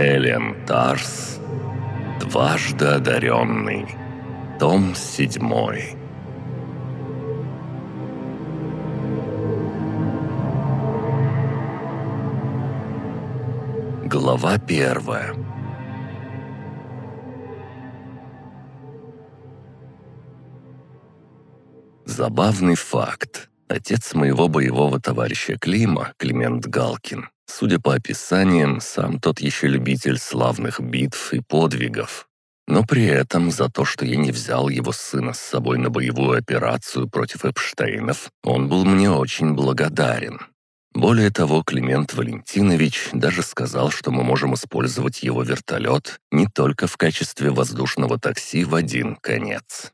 Элен Тарс, дважды одаренный, том седьмой. Глава первая. Забавный факт. Отец моего боевого товарища Клима, Климент Галкин, судя по описаниям, сам тот еще любитель славных битв и подвигов. Но при этом за то, что я не взял его сына с собой на боевую операцию против Эпштейнов, он был мне очень благодарен. Более того, Климент Валентинович даже сказал, что мы можем использовать его вертолет не только в качестве воздушного такси в один конец.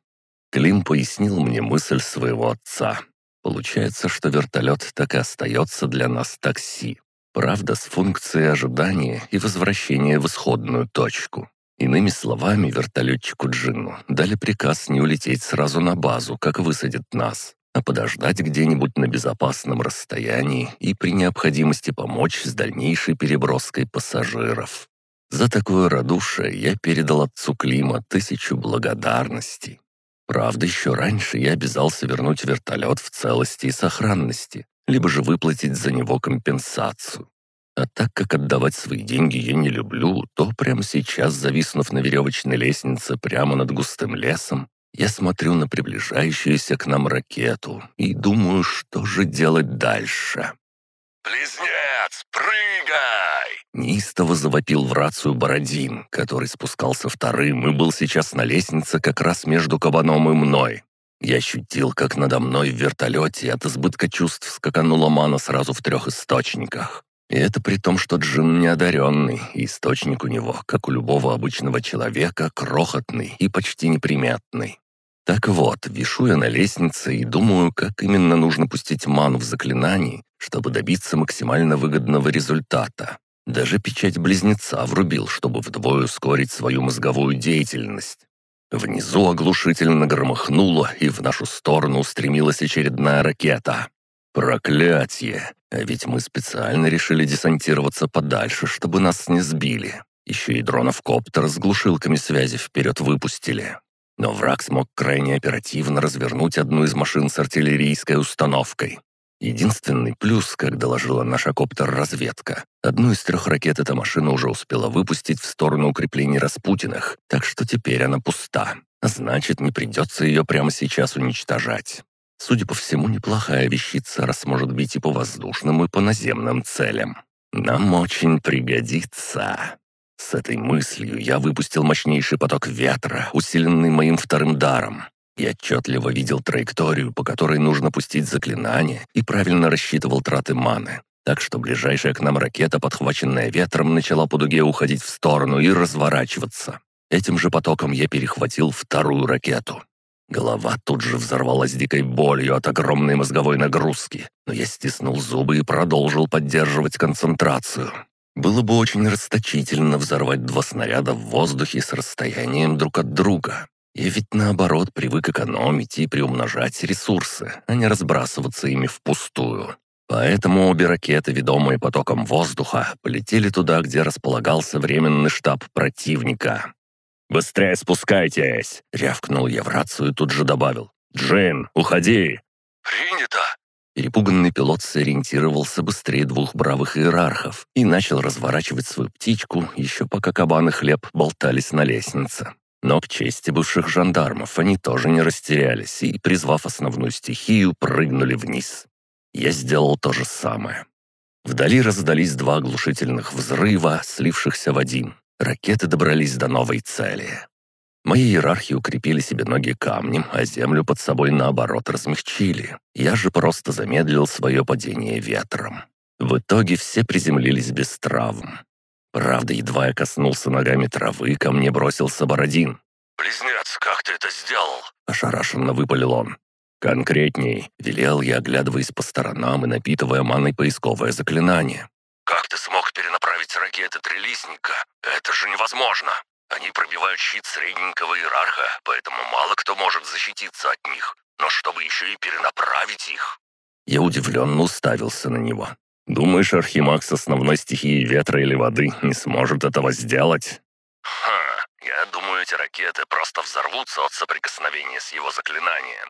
Клим пояснил мне мысль своего отца. Получается, что вертолет так и остается для нас такси. Правда, с функцией ожидания и возвращения в исходную точку. Иными словами, вертолетчику Джинну дали приказ не улететь сразу на базу, как высадят нас, а подождать где-нибудь на безопасном расстоянии и при необходимости помочь с дальнейшей переброской пассажиров. За такое радушие я передал отцу Клима тысячу благодарностей. Правда, еще раньше я обязался вернуть вертолет в целости и сохранности, либо же выплатить за него компенсацию. А так как отдавать свои деньги я не люблю, то прямо сейчас, зависнув на веревочной лестнице прямо над густым лесом, я смотрю на приближающуюся к нам ракету и думаю, что же делать дальше. «Близнец, прыгай!» Неистово завопил в рацию Бородин, который спускался вторым и был сейчас на лестнице как раз между кабаном и мной. Я ощутил, как надо мной в вертолете от избытка чувств скаканула мана сразу в трех источниках. И это при том, что Джин неодаренный, и источник у него, как у любого обычного человека, крохотный и почти неприметный. Так вот, вишу я на лестнице и думаю, как именно нужно пустить ману в заклинании, чтобы добиться максимально выгодного результата. Даже печать близнеца врубил, чтобы вдвое ускорить свою мозговую деятельность. Внизу оглушительно громыхнуло, и в нашу сторону устремилась очередная ракета. Проклятие! А ведь мы специально решили десантироваться подальше, чтобы нас не сбили. Еще и дронов-коптер с глушилками связи вперед выпустили. Но враг смог крайне оперативно развернуть одну из машин с артиллерийской установкой. Единственный плюс, как доложила наша коптер-разведка, одну из трех ракет эта машина уже успела выпустить в сторону укреплений Распутиных, так что теперь она пуста. Значит, не придется ее прямо сейчас уничтожать. Судя по всему, неплохая вещица, раз может бить и по воздушным, и по наземным целям. Нам очень пригодится. С этой мыслью я выпустил мощнейший поток ветра, усиленный моим вторым даром. Я отчетливо видел траекторию, по которой нужно пустить заклинание, и правильно рассчитывал траты маны. Так что ближайшая к нам ракета, подхваченная ветром, начала по дуге уходить в сторону и разворачиваться. Этим же потоком я перехватил вторую ракету. Голова тут же взорвалась дикой болью от огромной мозговой нагрузки, но я стиснул зубы и продолжил поддерживать концентрацию. Было бы очень расточительно взорвать два снаряда в воздухе с расстоянием друг от друга. Я ведь наоборот привык экономить и приумножать ресурсы, а не разбрасываться ими впустую. Поэтому обе ракеты, ведомые потоком воздуха, полетели туда, где располагался временный штаб противника. «Быстрее спускайтесь!» — рявкнул я в рацию и тут же добавил. «Джин, уходи!» «Принято!» Перепуганный пилот сориентировался быстрее двух бравых иерархов и начал разворачивать свою птичку, еще пока кабан и хлеб болтались на лестнице. Но к чести бывших жандармов они тоже не растерялись и, призвав основную стихию, прыгнули вниз. Я сделал то же самое. Вдали раздались два оглушительных взрыва, слившихся в один. Ракеты добрались до новой цели. Мои иерархи укрепили себе ноги камнем, а землю под собой, наоборот, размягчили. Я же просто замедлил свое падение ветром. В итоге все приземлились без травм. Правда, едва я коснулся ногами травы, ко мне бросился Бородин. «Близнец, как ты это сделал?» — ошарашенно выпалил он. «Конкретней», — велел я, оглядываясь по сторонам и напитывая маной поисковое заклинание. «Как ты смог перенаправить ракеты Трелисника? Это же невозможно!» Они пробивают щит средненького иерарха, поэтому мало кто может защититься от них. Но чтобы еще и перенаправить их...» Я удивленно уставился на него. Думаешь, Архимаг с основной стихией ветра или воды не сможет этого сделать?» «Ха, я думаю, эти ракеты просто взорвутся от соприкосновения с его заклинанием».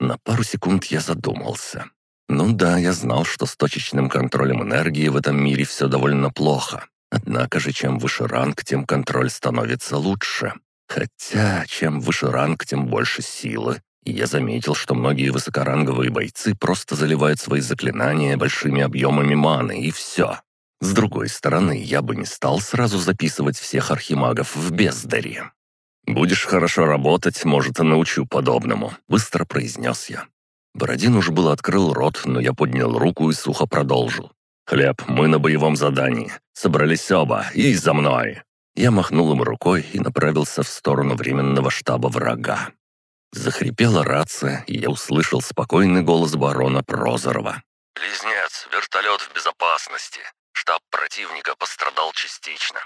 На пару секунд я задумался. Ну да, я знал, что с точечным контролем энергии в этом мире все довольно плохо. Однако же, чем выше ранг, тем контроль становится лучше. Хотя, чем выше ранг, тем больше силы. Я заметил, что многие высокоранговые бойцы просто заливают свои заклинания большими объемами маны, и все. С другой стороны, я бы не стал сразу записывать всех архимагов в бездари. «Будешь хорошо работать, может, и научу подобному», — быстро произнес я. Бородин уж был открыл рот, но я поднял руку и сухо продолжил. «Хлеб, мы на боевом задании. Собрались оба, и за мной!» Я махнул им рукой и направился в сторону временного штаба врага. Захрипела рация, и я услышал спокойный голос барона Прозорова. «Близнец, вертолет в безопасности. Штаб противника пострадал частично».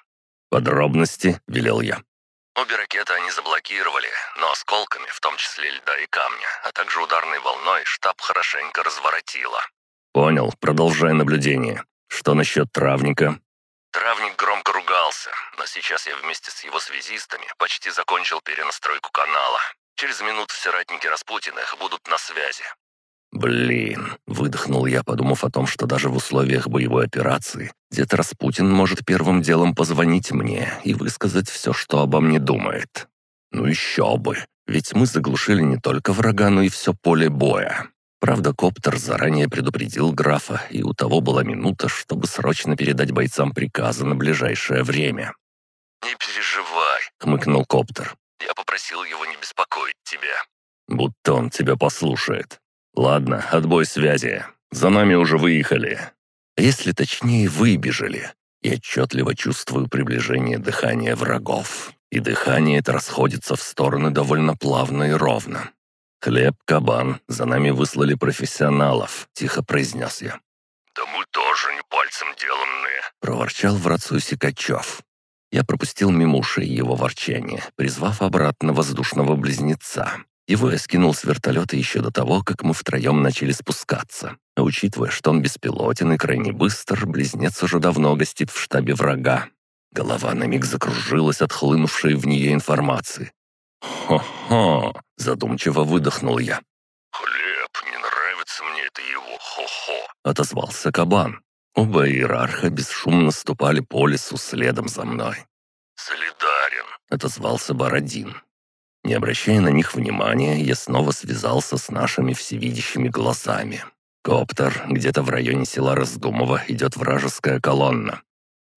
«Подробности?» — велел я. Обе ракеты они заблокировали, но осколками, в том числе льда и камня, а также ударной волной, штаб хорошенько разворотило. «Понял, продолжай наблюдение. Что насчет травника?» Травник громко ругался, но сейчас я вместе с его связистами почти закончил перенастройку канала. Через минуту все ратники Распутиных будут на связи. «Блин», — выдохнул я, подумав о том, что даже в условиях боевой операции дед Распутин может первым делом позвонить мне и высказать все, что обо мне думает. Ну еще бы, ведь мы заглушили не только врага, но и все поле боя. Правда, коптер заранее предупредил графа, и у того была минута, чтобы срочно передать бойцам приказы на ближайшее время. «Не переживай», — хмыкнул коптер. «Я попросил его не беспокоить тебя». «Будто он тебя послушает. Ладно, отбой связи. За нами уже выехали. Если точнее, выбежали. И отчетливо чувствую приближение дыхания врагов. И дыхание это расходится в стороны довольно плавно и ровно. «Хлеб, кабан, за нами выслали профессионалов», — тихо произнес я. «Да мы тоже не пальцем деланные», — проворчал в рацию Сикачев. Я пропустил мимо ушей его ворчание, призвав обратно воздушного близнеца. Его я скинул с вертолета еще до того, как мы втроем начали спускаться. А учитывая, что он беспилотен и крайне быстр, близнец уже давно гостит в штабе врага. Голова на миг закружилась от хлынувшей в нее информации. «Хо-хо!» — задумчиво выдохнул я. «Хлеб, не нравится мне это его хо-хо!» — отозвался кабан. Оба иерарха бесшумно ступали по лесу следом за мной. «Солидарен!» — отозвался Бородин. Не обращая на них внимания, я снова связался с нашими всевидящими глазами. «Коптер, где-то в районе села Раздумово идет вражеская колонна».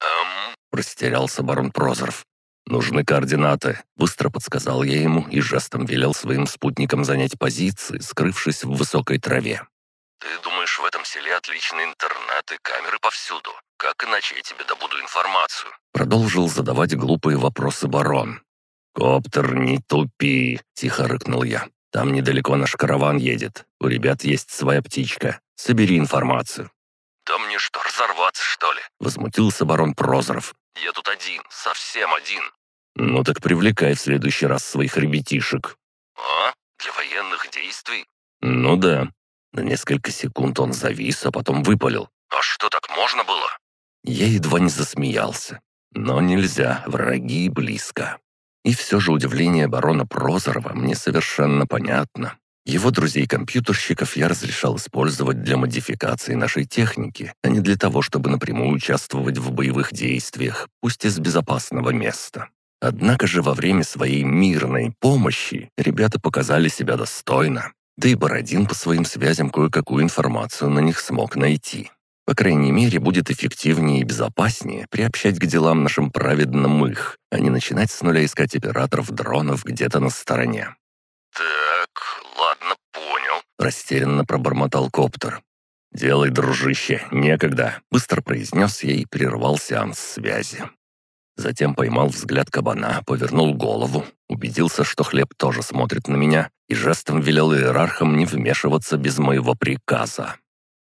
«Эм...» — растерялся барон Прозоров. «Нужны координаты», — быстро подсказал я ему и жестом велел своим спутникам занять позиции, скрывшись в высокой траве. «Ты думаешь, в этом селе отличный интернет и камеры повсюду? Как иначе я тебе добуду информацию?» Продолжил задавать глупые вопросы барон. «Коптер, не тупи!» — тихо рыкнул я. «Там недалеко наш караван едет. У ребят есть своя птичка. Собери информацию». «Да мне что, разорваться, что ли?» — возмутился барон Прозоров. «Я тут один, совсем один». «Ну так привлекай в следующий раз своих ребятишек». «А? Для военных действий?» «Ну да». На несколько секунд он завис, а потом выпалил. «А что, так можно было?» Я едва не засмеялся. Но нельзя, враги близко. И все же удивление барона Прозорова мне совершенно понятно. Его друзей-компьютерщиков я разрешал использовать для модификации нашей техники, а не для того, чтобы напрямую участвовать в боевых действиях, пусть из безопасного места. Однако же во время своей мирной помощи ребята показали себя достойно. Да и Бородин по своим связям кое-какую информацию на них смог найти. По крайней мере, будет эффективнее и безопаснее приобщать к делам нашим праведным их, а не начинать с нуля искать операторов дронов где-то на стороне. «Так, ладно, понял», — растерянно пробормотал коптер. «Делай, дружище, некогда», — быстро произнес я и прервал сеанс связи. Затем поймал взгляд кабана, повернул голову, убедился, что хлеб тоже смотрит на меня, и жестом велел иерархам не вмешиваться без моего приказа.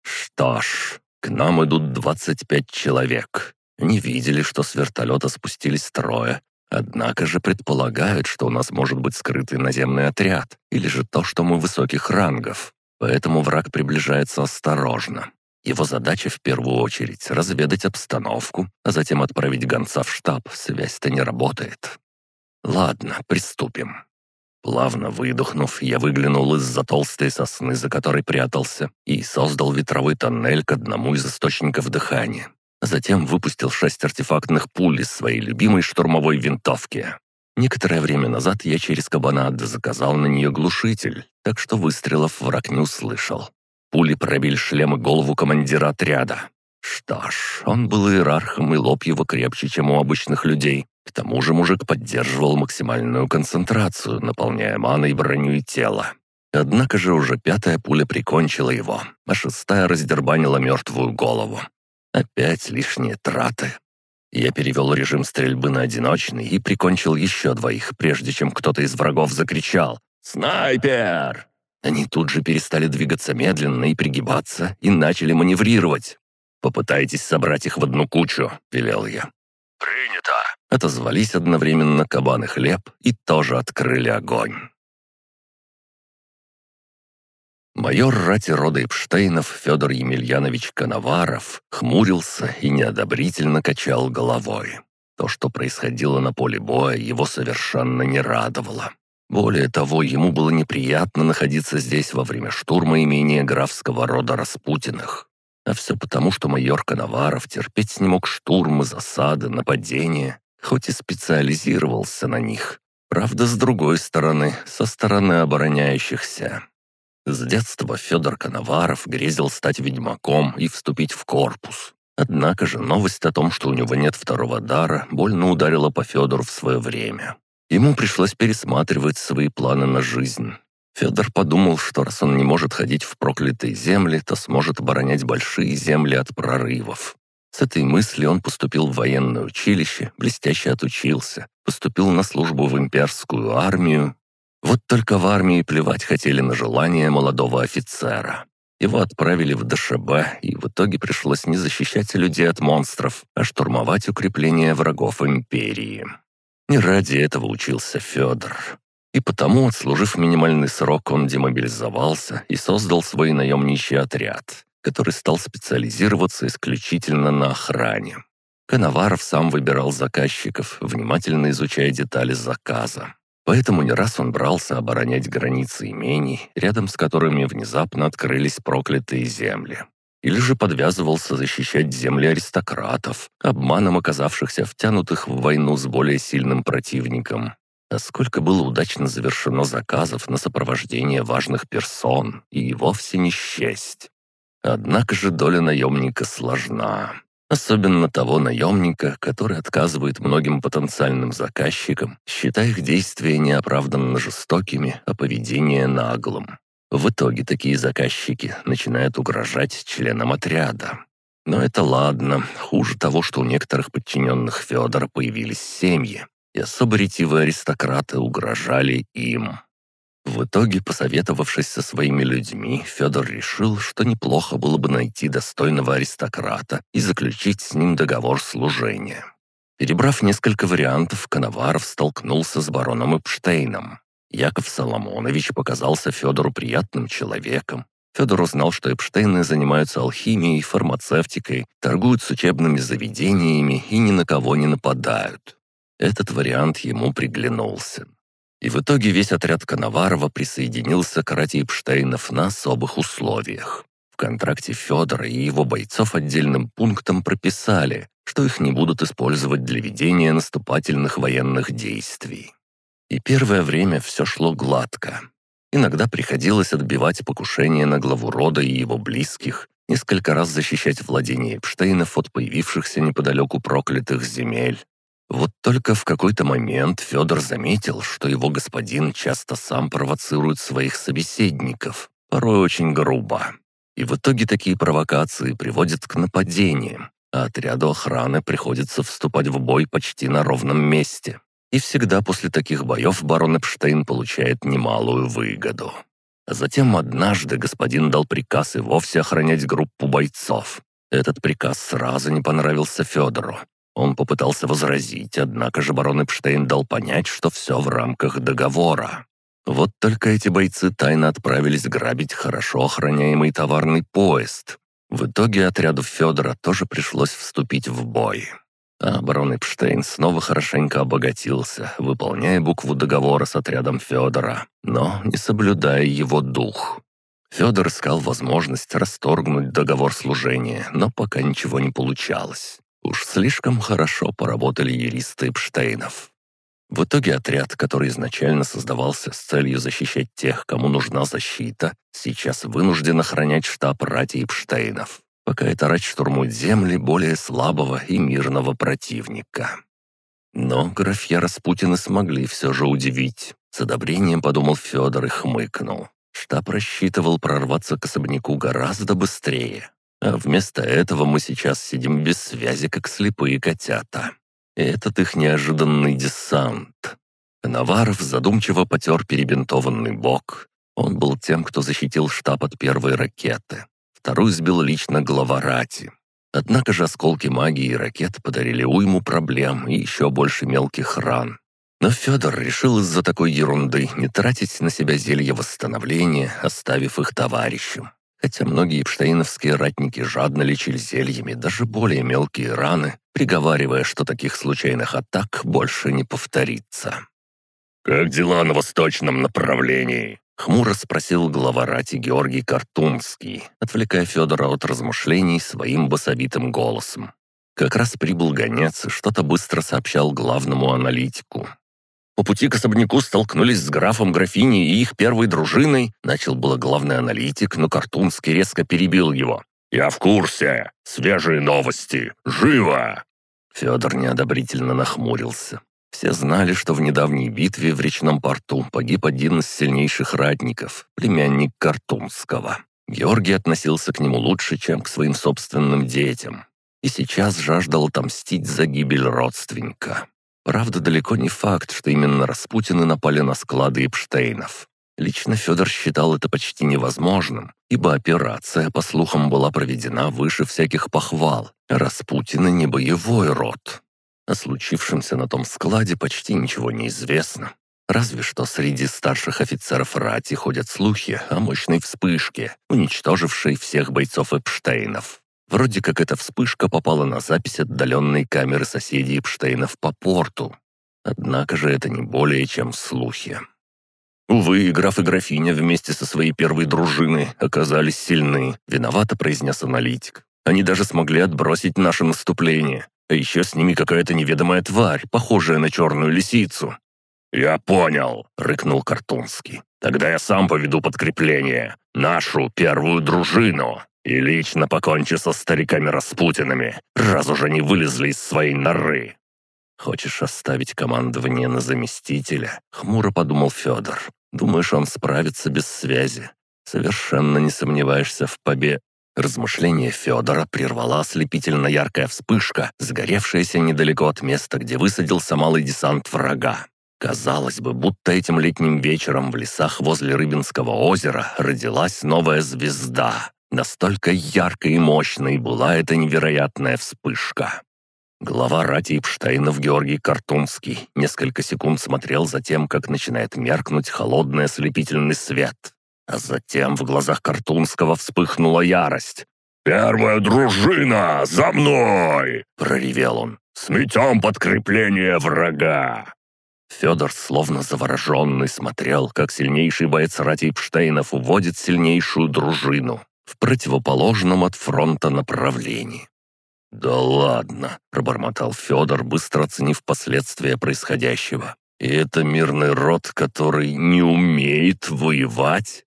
Что ж, к нам идут 25 человек. Они видели, что с вертолета спустились трое, однако же предполагают, что у нас может быть скрытый наземный отряд, или же то, что мы высоких рангов. Поэтому враг приближается осторожно. Его задача в первую очередь разведать обстановку, а затем отправить гонца в штаб, связь-то не работает. Ладно, приступим. Плавно выдохнув, я выглянул из-за толстой сосны, за которой прятался, и создал ветровой тоннель к одному из источников дыхания. Затем выпустил шесть артефактных пуль из своей любимой штурмовой винтовки. Некоторое время назад я через кабанад заказал на нее глушитель, так что выстрелов враг не услышал. Пули пробили шлем и голову командира отряда. Что ж, он был иерархом, и лоб его крепче, чем у обычных людей. К тому же мужик поддерживал максимальную концентрацию, наполняя маной броню и тело. Однако же уже пятая пуля прикончила его, а шестая раздербанила мертвую голову. Опять лишние траты. Я перевел режим стрельбы на одиночный и прикончил еще двоих, прежде чем кто-то из врагов закричал «Снайпер!». Они тут же перестали двигаться медленно и пригибаться, и начали маневрировать. «Попытайтесь собрать их в одну кучу», — велел я. «Принято!» — отозвались одновременно кабан и хлеб и тоже открыли огонь. Майор рати рода Эпштейнов Федор Емельянович Коноваров хмурился и неодобрительно качал головой. То, что происходило на поле боя, его совершенно не радовало. Более того, ему было неприятно находиться здесь во время штурма имения графского рода Распутиных. А все потому, что майор Коноваров терпеть не мог штурмы, засады, нападения, хоть и специализировался на них. Правда, с другой стороны, со стороны обороняющихся. С детства Федор Коноваров грезил стать ведьмаком и вступить в корпус. Однако же новость о том, что у него нет второго дара, больно ударила по Федору в свое время. Ему пришлось пересматривать свои планы на жизнь. Федор подумал, что раз он не может ходить в проклятые земли, то сможет оборонять большие земли от прорывов. С этой мыслью он поступил в военное училище, блестяще отучился, поступил на службу в имперскую армию вот только в армии плевать хотели на желание молодого офицера. Его отправили в ДШБ, и в итоге пришлось не защищать людей от монстров, а штурмовать укрепления врагов империи. Не ради этого учился Федор. И потому, отслужив минимальный срок, он демобилизовался и создал свой наемничий отряд, который стал специализироваться исключительно на охране. Коноваров сам выбирал заказчиков, внимательно изучая детали заказа. Поэтому не раз он брался оборонять границы имений, рядом с которыми внезапно открылись проклятые земли. Или же подвязывался защищать земли аристократов, обманом оказавшихся втянутых в войну с более сильным противником. А сколько было удачно завершено заказов на сопровождение важных персон, и вовсе не счесть. Однако же доля наемника сложна. Особенно того наемника, который отказывает многим потенциальным заказчикам, считая их действия неоправданно жестокими, а поведение наглым. В итоге такие заказчики начинают угрожать членам отряда. Но это ладно, хуже того, что у некоторых подчиненных Федора появились семьи, и особо ретивые аристократы угрожали им. В итоге, посоветовавшись со своими людьми, Федор решил, что неплохо было бы найти достойного аристократа и заключить с ним договор служения. Перебрав несколько вариантов, Коноваров столкнулся с бароном Эпштейном. Яков Соломонович показался Федору приятным человеком. Федор узнал, что Эпштейны занимаются алхимией и фармацевтикой, торгуют с учебными заведениями и ни на кого не нападают. Этот вариант ему приглянулся. И в итоге весь отряд Коноварова присоединился к рате Эпштейнов на особых условиях. В контракте Федора и его бойцов отдельным пунктом прописали, что их не будут использовать для ведения наступательных военных действий. И первое время все шло гладко. Иногда приходилось отбивать покушения на главу рода и его близких, несколько раз защищать владение Эпштейнов от появившихся неподалеку проклятых земель, вот только в какой-то момент Федор заметил, что его господин часто сам провоцирует своих собеседников, порой очень грубо. И в итоге такие провокации приводят к нападениям, а отряду охраны приходится вступать в бой почти на ровном месте. И всегда после таких боев барон Эпштейн получает немалую выгоду. А затем однажды господин дал приказ и вовсе охранять группу бойцов. Этот приказ сразу не понравился Федору, он попытался возразить, однако же барон Эпштейн дал понять, что все в рамках договора. Вот только эти бойцы тайно отправились грабить хорошо охраняемый товарный поезд. В итоге отряду Федора тоже пришлось вступить в бой. А барон Эпштейн снова хорошенько обогатился, выполняя букву договора с отрядом Федора, но не соблюдая его дух. Федор искал возможность расторгнуть договор служения, но пока ничего не получалось. Уж слишком хорошо поработали юристы Эпштейнов. В итоге отряд, который изначально создавался с целью защищать тех, кому нужна защита, сейчас вынужден охранять штаб рати Эпштейнов, пока эта рать штурмует земли более слабого и мирного противника. Но графья Распутины смогли все же удивить. С одобрением подумал Федор и хмыкнул. Штаб рассчитывал прорваться к особняку гораздо быстрее. А вместо этого мы сейчас сидим без связи, как слепые котята. И этот их неожиданный десант. Наваров задумчиво потер перебинтованный бок. Он был тем, кто защитил штаб от первой ракеты. Вторую сбил лично глава Рати. Однако же осколки магии и ракет подарили уйму проблем и еще больше мелких ран. Но Федор решил из-за такой ерунды не тратить на себя зелье восстановления, оставив их товарищам. Хотя многие пштейновские ратники жадно лечили зельями даже более мелкие раны, приговаривая, что таких случайных атак больше не повторится. «Как дела на восточном направлении?» — хмуро спросил глава рати Георгий Картунский, отвлекая Федора от размышлений своим басовитым голосом. Как раз прибыл гонец и что-то быстро сообщал главному аналитику. По пути к особняку столкнулись с графом графиней и их первой дружиной. Начал было главный аналитик, но Картунский резко перебил его. «Я в курсе. Свежие новости. Живо!» Федор неодобрительно нахмурился. Все знали, что в недавней битве в речном порту погиб один из сильнейших ратников, племянник Картунского. Георгий относился к нему лучше, чем к своим собственным детям. И сейчас жаждал отомстить за гибель родственника. Правда, далеко не факт, что именно Распутины напали на склады Эпштейнов. Лично Федор считал это почти невозможным, ибо операция, по слухам, была проведена выше всяких похвал. Распутины не боевой род. О случившемся на том складе почти ничего не известно. Разве что среди старших офицеров рати ходят слухи о мощной вспышке, уничтожившей всех бойцов Эпштейнов. Вроде как эта вспышка попала на запись отдаленной камеры соседей Эпштейнов по порту. Однако же это не более чем слухи. «Увы, граф и графиня вместе со своей первой дружиной оказались сильны», — виновато произнес аналитик. «Они даже смогли отбросить наше наступление. А еще с ними какая-то неведомая тварь, похожая на черную лисицу». «Я понял», — рыкнул Картунский. «Тогда я сам поведу подкрепление. Нашу первую дружину». И лично покончу со стариками Распутинами, раз уже не вылезли из своей норы». «Хочешь оставить командование на заместителя?» — хмуро подумал Федор. «Думаешь, он справится без связи? Совершенно не сомневаешься в побе...» Размышление Федора прервала ослепительно яркая вспышка, сгоревшаяся недалеко от места, где высадился малый десант врага. Казалось бы, будто этим летним вечером в лесах возле Рыбинского озера родилась новая звезда. Настолько яркой и мощной была эта невероятная вспышка. Глава рати Эпштейнов Георгий Картунский несколько секунд смотрел за тем, как начинает меркнуть холодный ослепительный свет. А затем в глазах Картунского вспыхнула ярость. «Первая дружина! За мной!» — проревел он. «Сметем подкрепление врага!» Федор, словно завороженный, смотрел, как сильнейший боец рати Эпштейнов уводит сильнейшую дружину в противоположном от фронта направлении. «Да ладно», — пробормотал Федор, быстро оценив последствия происходящего. «И это мирный род, который не умеет воевать?»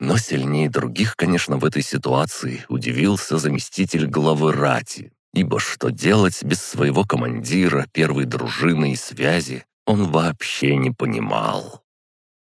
Но сильнее других, конечно, в этой ситуации удивился заместитель главы Рати, ибо что делать без своего командира, первой дружины и связи, он вообще не понимал.